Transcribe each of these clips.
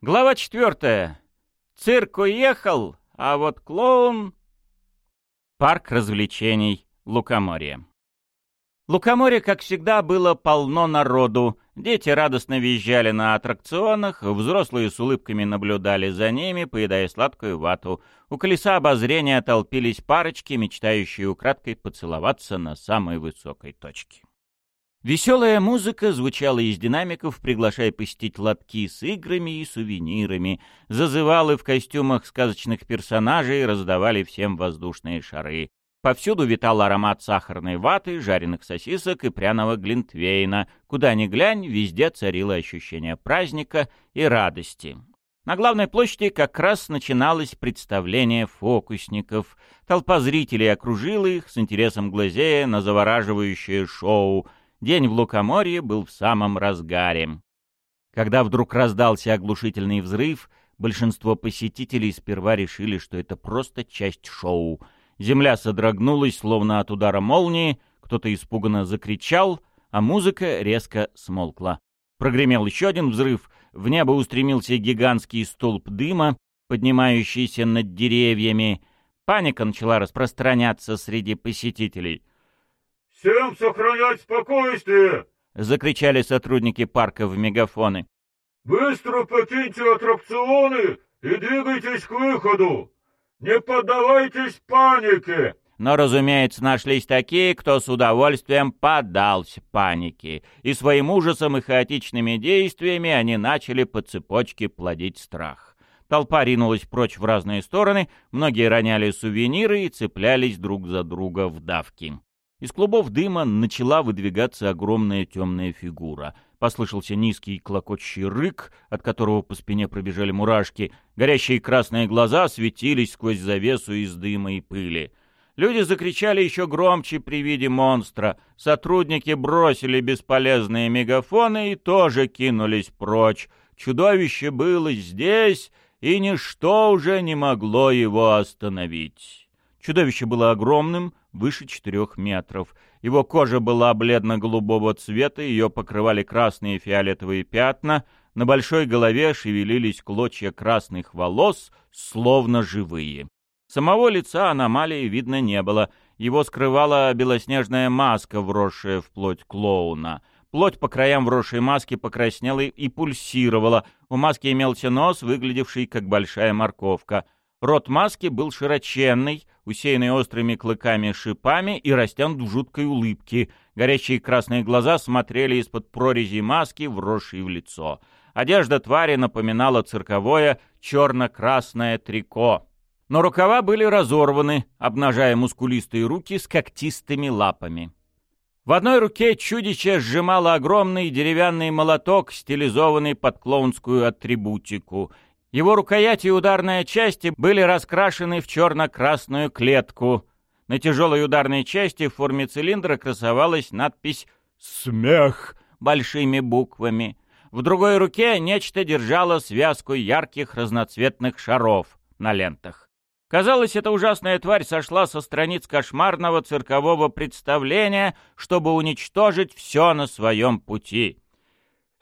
Глава четвертая. Цирк уехал, а вот клоун... Парк развлечений Лукоморье. Лукоморье, как всегда, было полно народу. Дети радостно визжали на аттракционах, взрослые с улыбками наблюдали за ними, поедая сладкую вату. У колеса обозрения толпились парочки, мечтающие украдкой поцеловаться на самой высокой точке. Веселая музыка звучала из динамиков, приглашая посетить лотки с играми и сувенирами. Зазывалы в костюмах сказочных персонажей раздавали всем воздушные шары. Повсюду витал аромат сахарной ваты, жареных сосисок и пряного глинтвейна. Куда ни глянь, везде царило ощущение праздника и радости. На главной площади как раз начиналось представление фокусников. Толпа зрителей окружила их, с интересом глазея на завораживающее шоу — День в Лукоморье был в самом разгаре. Когда вдруг раздался оглушительный взрыв, большинство посетителей сперва решили, что это просто часть шоу. Земля содрогнулась, словно от удара молнии, кто-то испуганно закричал, а музыка резко смолкла. Прогремел еще один взрыв, в небо устремился гигантский столб дыма, поднимающийся над деревьями. Паника начала распространяться среди посетителей. «Всем сохранять спокойствие!» — закричали сотрудники парка в мегафоны. «Быстро покиньте аттракционы и двигайтесь к выходу! Не поддавайтесь панике!» Но, разумеется, нашлись такие, кто с удовольствием поддался панике, и своим ужасом и хаотичными действиями они начали по цепочке плодить страх. Толпа ринулась прочь в разные стороны, многие роняли сувениры и цеплялись друг за друга в давки. Из клубов дыма начала выдвигаться огромная темная фигура. Послышался низкий клокочущий рык, от которого по спине пробежали мурашки. Горящие красные глаза светились сквозь завесу из дыма и пыли. Люди закричали еще громче при виде монстра. Сотрудники бросили бесполезные мегафоны и тоже кинулись прочь. Чудовище было здесь, и ничто уже не могло его остановить. Чудовище было огромным, выше четырех метров. Его кожа была бледно-голубого цвета, ее покрывали красные и фиолетовые пятна, на большой голове шевелились клочья красных волос, словно живые. Самого лица аномалии видно не было, его скрывала белоснежная маска, вросшая в плоть клоуна. Плоть по краям вросшей маски покраснела и пульсировала, у маски имелся нос, выглядевший как большая морковка — Рот маски был широченный, усеянный острыми клыками-шипами и растянут в жуткой улыбке. Горящие красные глаза смотрели из-под прорези маски, вросшей в лицо. Одежда твари напоминала цирковое черно-красное трико. Но рукава были разорваны, обнажая мускулистые руки с когтистыми лапами. В одной руке чудище сжимало огромный деревянный молоток, стилизованный под клоунскую атрибутику — его рукоять и ударная части были раскрашены в черно-красную клетку. На тяжелой ударной части в форме цилиндра красовалась надпись «Смех» большими буквами. В другой руке нечто держало связку ярких разноцветных шаров на лентах. Казалось, эта ужасная тварь сошла со страниц кошмарного циркового представления, чтобы уничтожить все на своем пути.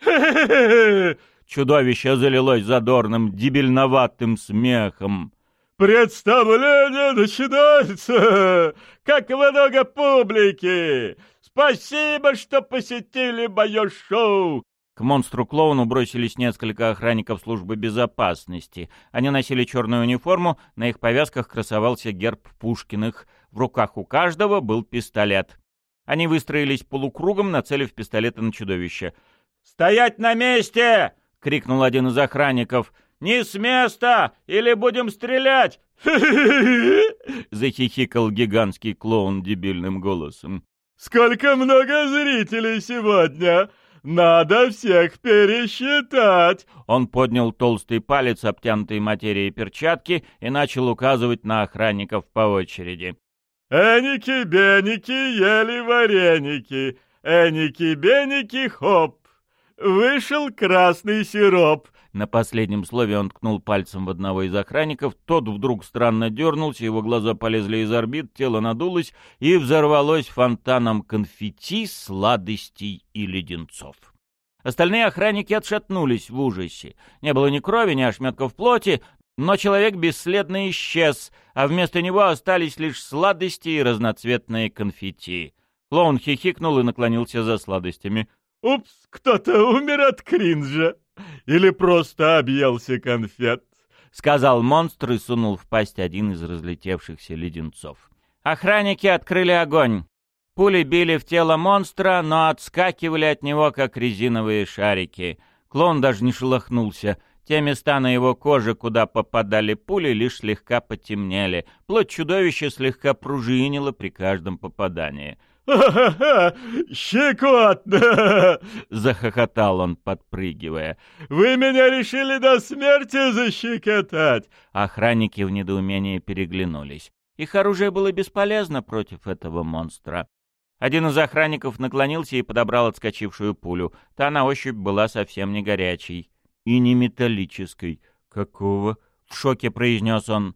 Чудовище залилось задорным, дебильноватым смехом. «Представление начинается! Как много публики! Спасибо, что посетили мое шоу!» К монстру-клоуну бросились несколько охранников службы безопасности. Они носили черную униформу, на их повязках красовался герб Пушкиных. В руках у каждого был пистолет. Они выстроились полукругом, нацелив пистолеты на чудовище. «Стоять на месте!» — крикнул один из охранников. «Не с места! Или будем стрелять!» захихикал гигантский клоун дебильным голосом. «Сколько много зрителей сегодня! Надо всех пересчитать!» Он поднял толстый палец, обтянутый материей перчатки, и начал указывать на охранников по очереди. «Эники-беники ели вареники! Эники-беники хоп! Вышел красный сироп. На последнем слове он ткнул пальцем в одного из охранников. Тот вдруг странно дернулся, его глаза полезли из орбит, тело надулось и взорвалось фонтаном конфетти, сладостей и леденцов. Остальные охранники отшатнулись в ужасе. Не было ни крови, ни ошметков плоти, но человек бесследно исчез, а вместо него остались лишь сладости и разноцветные конфетти. Клоун хихикнул и наклонился за сладостями. «Упс, кто-то умер от кринжа! Или просто объелся конфет!» — сказал монстр и сунул в пасть один из разлетевшихся леденцов. Охранники открыли огонь. Пули били в тело монстра, но отскакивали от него, как резиновые шарики. Клоун даже не шелохнулся. Те места на его коже, куда попадали пули, лишь слегка потемнели. Плоть чудовища слегка пружинила при каждом попадании. «Ха-ха-ха! Щекотно!» — захохотал он, подпрыгивая. «Вы меня решили до смерти защекотать!» Охранники в недоумении переглянулись. Их оружие было бесполезно против этого монстра. Один из охранников наклонился и подобрал отскочившую пулю. Та на ощупь была совсем не горячей и не металлической. «Какого?» — в шоке произнес он.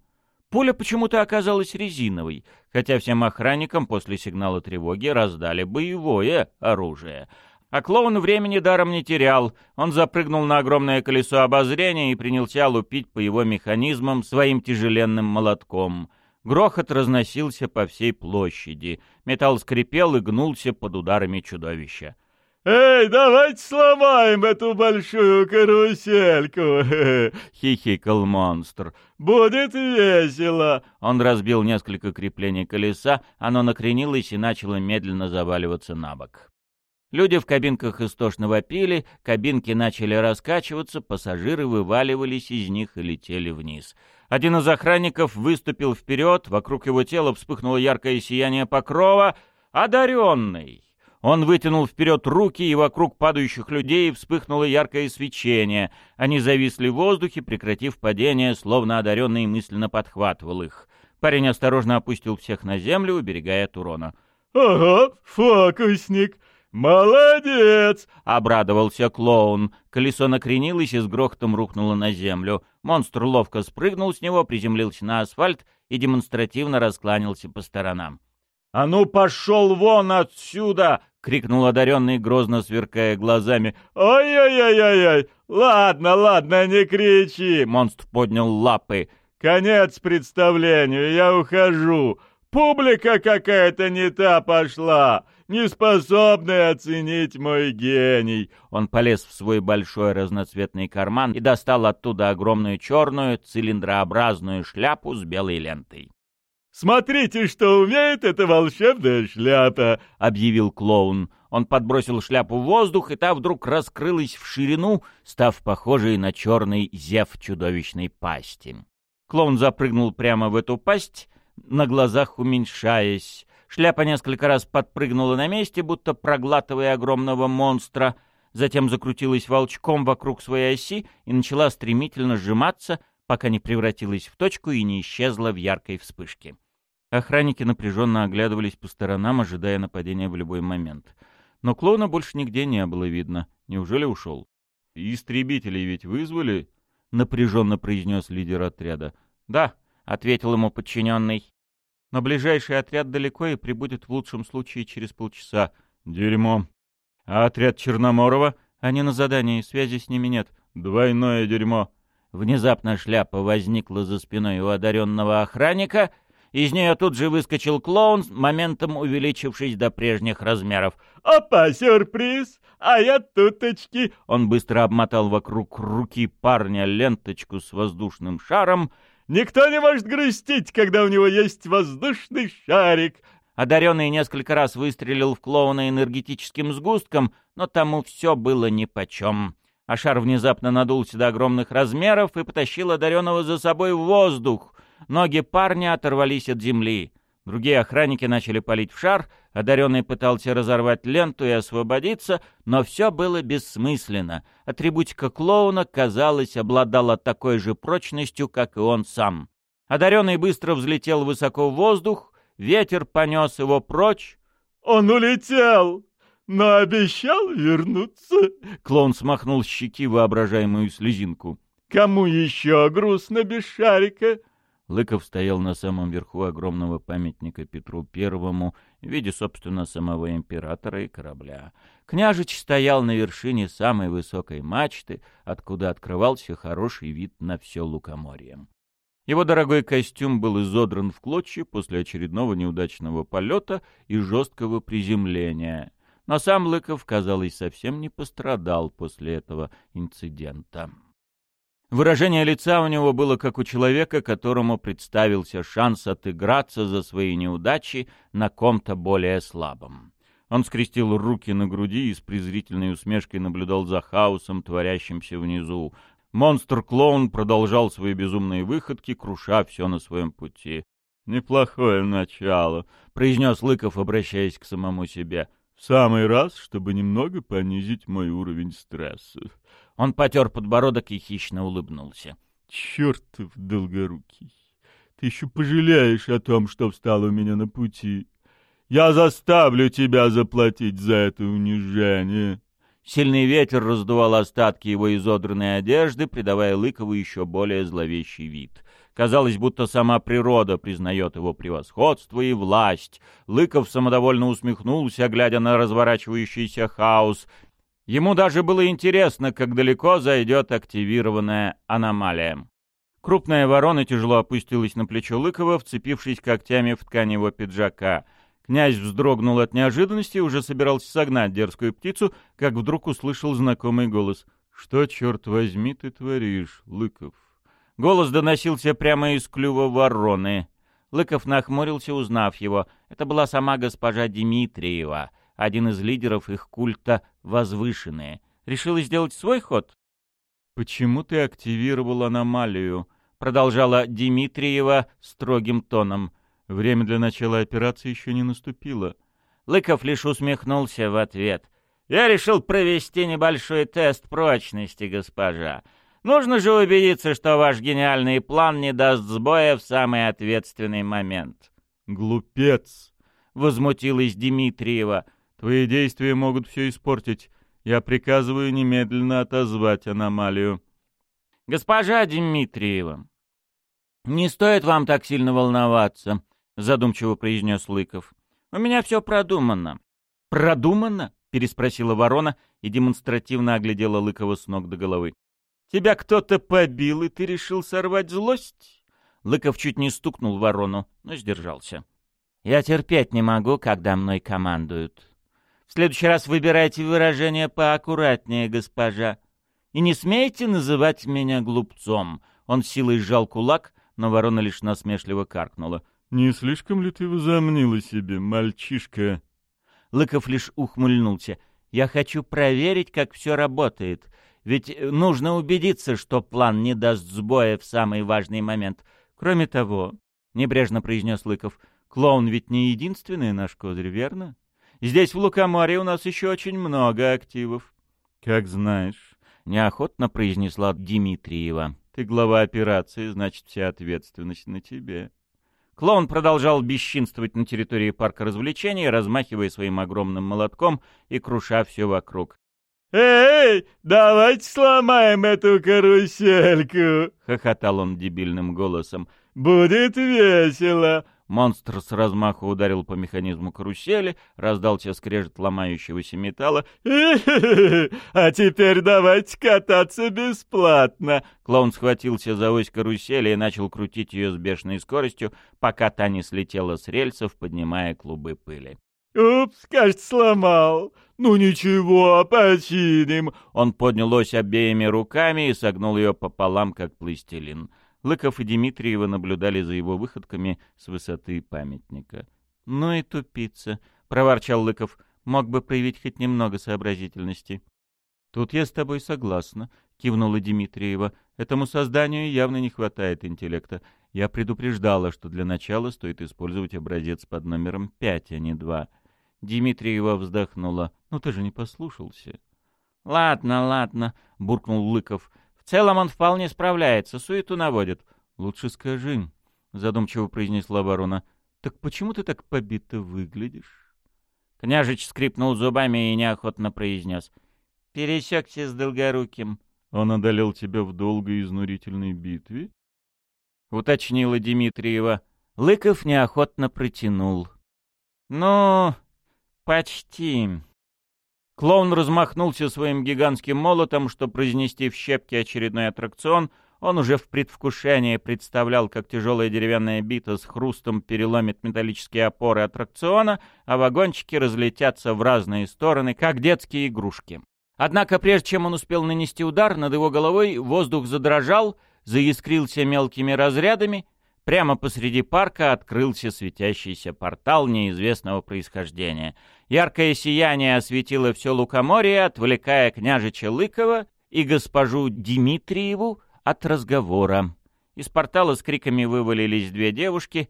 Пуля почему-то оказалась резиновой, хотя всем охранникам после сигнала тревоги раздали боевое оружие. А клоун времени даром не терял. Он запрыгнул на огромное колесо обозрения и принялся лупить по его механизмам своим тяжеленным молотком. Грохот разносился по всей площади. Металл скрипел и гнулся под ударами чудовища. «Эй, давайте сломаем эту большую карусельку!» — хихикал монстр. «Будет весело!» Он разбил несколько креплений колеса, оно накренилось и начало медленно заваливаться на бок. Люди в кабинках истошно вопили, кабинки начали раскачиваться, пассажиры вываливались из них и летели вниз. Один из охранников выступил вперед, вокруг его тела вспыхнуло яркое сияние покрова. «Одаренный!» Он вытянул вперед руки, и вокруг падающих людей вспыхнуло яркое свечение. Они зависли в воздухе, прекратив падение, словно одаренный мысленно подхватывал их. Парень осторожно опустил всех на землю, уберегая от урона. «Ага, фокусник! Молодец!» — обрадовался клоун. Колесо накренилось и с грохотом рухнуло на землю. Монстр ловко спрыгнул с него, приземлился на асфальт и демонстративно раскланялся по сторонам. «А ну, пошел вон отсюда!» — крикнул одаренный, грозно сверкая глазами. «Ой-ой-ой-ой! Ладно, ладно, не кричи!» Монстр поднял лапы. «Конец представлению, я ухожу. Публика какая-то не та пошла, не способная оценить мой гений». Он полез в свой большой разноцветный карман и достал оттуда огромную черную цилиндрообразную шляпу с белой лентой. «Смотрите, что умеет эта волшебная шляпа!» — объявил клоун. Он подбросил шляпу в воздух, и та вдруг раскрылась в ширину, став похожей на черный зев чудовищной пасти. Клоун запрыгнул прямо в эту пасть, на глазах уменьшаясь. Шляпа несколько раз подпрыгнула на месте, будто проглатывая огромного монстра, затем закрутилась волчком вокруг своей оси и начала стремительно сжиматься, пока не превратилась в точку и не исчезла в яркой вспышке. Охранники напряженно оглядывались по сторонам, ожидая нападения в любой момент. Но клоуна больше нигде не было видно. Неужели ушел? «Истребителей ведь вызвали?» — напряженно произнес лидер отряда. «Да», — ответил ему подчиненный. «Но ближайший отряд далеко и прибудет в лучшем случае через полчаса». «Дерьмо». «А отряд Черноморова?» «Они на задании, связи с ними нет». «Двойное дерьмо». Внезапно шляпа возникла за спиной у одаренного охранника — из нее тут же выскочил клоун, моментом увеличившись до прежних размеров. «Опа, сюрприз! А я туточки!» Он быстро обмотал вокруг руки парня ленточку с воздушным шаром. «Никто не может грустить, когда у него есть воздушный шарик!» Одаренный несколько раз выстрелил в клоуна энергетическим сгустком, но тому все было нипочем. А шар внезапно надулся до огромных размеров и потащил одаренного за собой в воздух. Ноги парня оторвались от земли. Другие охранники начали палить в шар, одаренный пытался разорвать ленту и освободиться, но все было бессмысленно. Атрибутика клоуна, казалось, обладала такой же прочностью, как и он сам. Одаренный быстро взлетел высоко в воздух, ветер понес его прочь. «Он улетел, но обещал вернуться!» Клоун смахнул с щеки воображаемую слезинку. «Кому еще грустно без шарика?» Лыков стоял на самом верху огромного памятника Петру Первому в виде, собственно, самого императора и корабля. Княжич стоял на вершине самой высокой мачты, откуда открывался хороший вид на все лукоморье. Его дорогой костюм был изодран в клочья после очередного неудачного полета и жесткого приземления. Но сам Лыков, казалось, совсем не пострадал после этого инцидента. Выражение лица у него было как у человека, которому представился шанс отыграться за свои неудачи на ком-то более слабом. Он скрестил руки на груди и с презрительной усмешкой наблюдал за хаосом, творящимся внизу. Монстр-клоун продолжал свои безумные выходки, круша все на своем пути. «Неплохое начало», — произнес Лыков, обращаясь к самому себе. «В самый раз, чтобы немного понизить мой уровень стресса». Он потер подбородок и хищно улыбнулся. «Чертов долгорукий! Ты еще пожалеешь о том, что встал у меня на пути. Я заставлю тебя заплатить за это унижение!» Сильный ветер раздувал остатки его изодранной одежды, придавая Лыкову еще более зловещий вид. Казалось, будто сама природа признает его превосходство и власть. Лыков самодовольно усмехнулся, глядя на разворачивающийся хаос, Ему даже было интересно, как далеко зайдет активированная аномалия. Крупная ворона тяжело опустилась на плечо Лыкова, вцепившись когтями в ткань его пиджака. Князь вздрогнул от неожиданности и уже собирался согнать дерзкую птицу, как вдруг услышал знакомый голос. «Что, черт возьми, ты творишь, Лыков?» Голос доносился прямо из клюва вороны. Лыков нахмурился, узнав его. Это была сама госпожа Дмитриева — один из лидеров их культа возвышенные. Решила сделать свой ход? «Почему ты активировал аномалию?» — продолжала Дмитриева строгим тоном. «Время для начала операции еще не наступило». Лыков лишь усмехнулся в ответ. «Я решил провести небольшой тест прочности, госпожа. Нужно же убедиться, что ваш гениальный план не даст сбоя в самый ответственный момент». «Глупец!» — возмутилась Дмитриева. Твои действия могут все испортить. Я приказываю немедленно отозвать аномалию. Госпожа Дмитриева, не стоит вам так сильно волноваться, задумчиво произнес Лыков. У меня все продумано. Продумано? переспросила ворона и демонстративно оглядела Лыкова с ног до головы. Тебя кто-то побил, и ты решил сорвать злость? Лыков чуть не стукнул ворону, но сдержался. Я терпеть не могу, когда мной командуют. В следующий раз выбирайте выражение поаккуратнее, госпожа. И не смейте называть меня глупцом. Он силой сжал кулак, но ворона лишь насмешливо каркнула. «Не слишком ли ты возомнила себе, мальчишка?» Лыков лишь ухмыльнулся. «Я хочу проверить, как все работает. Ведь нужно убедиться, что план не даст сбоя в самый важный момент. Кроме того, — небрежно произнес Лыков, — клоун ведь не единственный наш козырь, верно? Здесь, в Лукоморье, у нас еще очень много активов. — Как знаешь, — неохотно произнесла Дмитриева. — Ты глава операции, значит, вся ответственность на тебе. Клоун продолжал бесчинствовать на территории парка развлечений, размахивая своим огромным молотком и круша все вокруг. «Эй, давайте сломаем эту карусельку!» — хохотал он дебильным голосом. «Будет весело!» Монстр с размаху ударил по механизму карусели, раздался скрежет ломающегося металла. «А теперь давайте кататься бесплатно!» Клоун схватился за ось карусели и начал крутить ее с бешеной скоростью, пока та не слетела с рельсов, поднимая клубы пыли. «Упс, кажется, сломал. Ну ничего, починим». Он поднял ось обеими руками и согнул ее пополам, как пластилин. Лыков и Дмитриева наблюдали за его выходками с высоты памятника. «Ну и тупица», — проворчал Лыков, — «мог бы проявить хоть немного сообразительности». «Тут я с тобой согласна», — кивнула Дмитриева. «Этому созданию явно не хватает интеллекта. Я предупреждала, что для начала стоит использовать образец под номером пять, а не два». Дмитриева вздохнула. «Ну ты же не послушался». «Ладно, ладно», — буркнул Лыков целом он вполне справляется, суету наводит. — Лучше скажи, — задумчиво произнесла ворона, — так почему ты так побито выглядишь? Княжич скрипнул зубами и неохотно произнес. — Пересекся с Долгоруким. — Он одолел тебя в долгой изнурительной битве? — уточнила Дмитриева. Лыков неохотно протянул. «Ну, почти». Клоун размахнулся своим гигантским молотом, чтобы произнести в щепки очередной аттракцион. Он уже в предвкушении представлял, как тяжелая деревянная бита с хрустом переломит металлические опоры аттракциона, а вагончики разлетятся в разные стороны, как детские игрушки. Однако прежде чем он успел нанести удар, над его головой воздух задрожал, заискрился мелкими разрядами, прямо посреди парка открылся светящийся портал неизвестного происхождения. Яркое сияние осветило все лукоморье, отвлекая княжича Лыкова и госпожу Дмитриеву от разговора. Из портала с криками вывалились две девушки,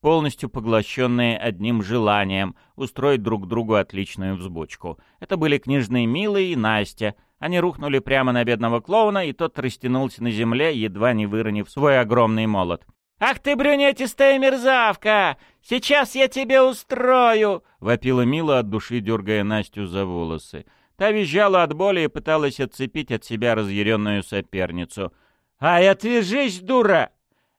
полностью поглощенные одним желанием — устроить друг другу отличную взбучку. Это были княжны Мила и Настя. Они рухнули прямо на бедного клоуна, и тот растянулся на земле, едва не выронив свой огромный молот. «Ах ты, брюнетистая мерзавка! Сейчас я тебе устрою!» — вопила Мила от души, дергая Настю за волосы. Та визжала от боли и пыталась отцепить от себя разъяренную соперницу. «Ай, отвяжись, дура!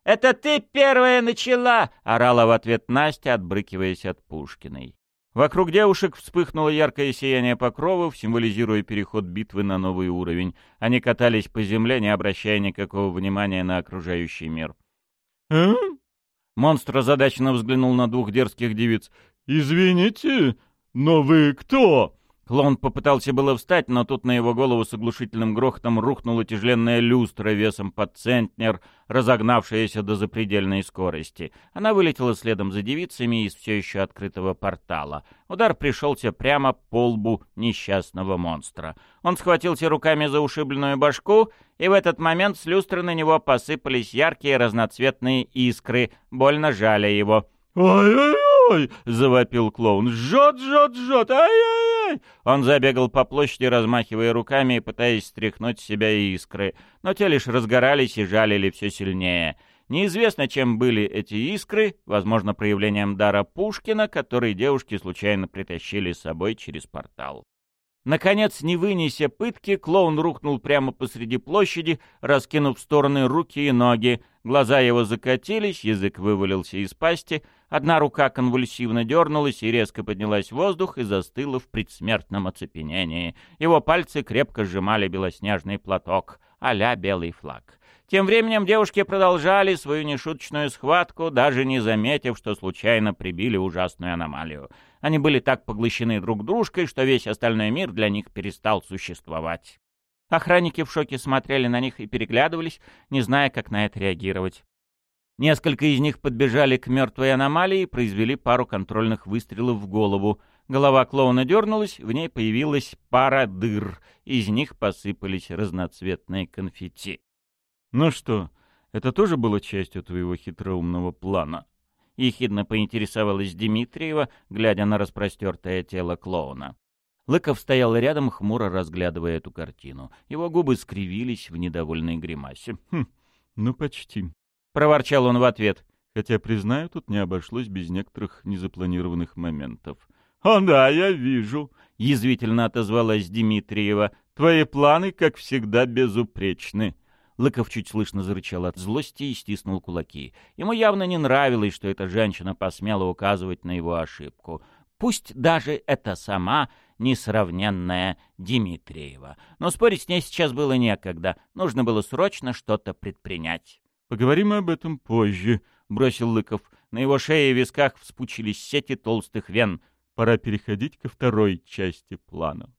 Это ты первая начала!» — орала в ответ Настя, отбрыкиваясь от Пушкиной. Вокруг девушек вспыхнуло яркое сияние покровов, символизируя переход битвы на новый уровень. Они катались по земле, не обращая никакого внимания на окружающий мир. «А?» Монстр озадаченно взглянул на двух дерзких девиц. «Извините, но вы кто?» Клоун попытался было встать, но тут на его голову с оглушительным грохотом рухнула тяжеленная люстра весом под центнер, разогнавшаяся до запредельной скорости. Она вылетела следом за девицами из все еще открытого портала. Удар пришелся прямо по лбу несчастного монстра. Он схватился руками за ушибленную башку, и в этот момент с люстры на него посыпались яркие разноцветные искры, больно жаля его. «Ой-ой-ой!» — завопил клоун. «Жжет, жжет, жжет! Ай-яй!» Ай!» Он забегал по площади, размахивая руками и пытаясь стряхнуть с себя искры, но те лишь разгорались и жалили все сильнее. Неизвестно, чем были эти искры, возможно, проявлением дара Пушкина, который девушки случайно притащили с собой через портал. Наконец, не вынеся пытки, клоун рухнул прямо посреди площади, раскинув в стороны руки и ноги. Глаза его закатились, язык вывалился из пасти, одна рука конвульсивно дернулась и резко поднялась в воздух и застыла в предсмертном оцепенении. Его пальцы крепко сжимали белоснежный платок, а белый флаг. Тем временем девушки продолжали свою нешуточную схватку, даже не заметив, что случайно прибили ужасную аномалию. Они были так поглощены друг дружкой, что весь остальной мир для них перестал существовать. Охранники в шоке смотрели на них и переглядывались, не зная, как на это реагировать. Несколько из них подбежали к мертвой аномалии и произвели пару контрольных выстрелов в голову. Голова клоуна дернулась, в ней появилась пара дыр, из них посыпались разноцветные конфетти. «Ну что, это тоже было частью твоего хитроумного плана?» — ехидно поинтересовалась Дмитриева, глядя на распростертое тело клоуна. Лыков стоял рядом, хмуро разглядывая эту картину. Его губы скривились в недовольной гримасе. «Хм, ну почти», — проворчал он в ответ. «Хотя, признаю, тут не обошлось без некоторых незапланированных моментов». «О да, я вижу», — язвительно отозвалась Дмитриева. «Твои планы, как всегда, безупречны». Лыков чуть слышно зарычал от злости и стиснул кулаки. Ему явно не нравилось, что эта женщина посмела указывать на его ошибку. Пусть даже это сама несравненная Дмитриева. Но спорить с ней сейчас было некогда. Нужно было срочно что-то предпринять. «Поговорим об этом позже», — бросил Лыков. На его шее и висках вспучились сети толстых вен. «Пора переходить ко второй части плана».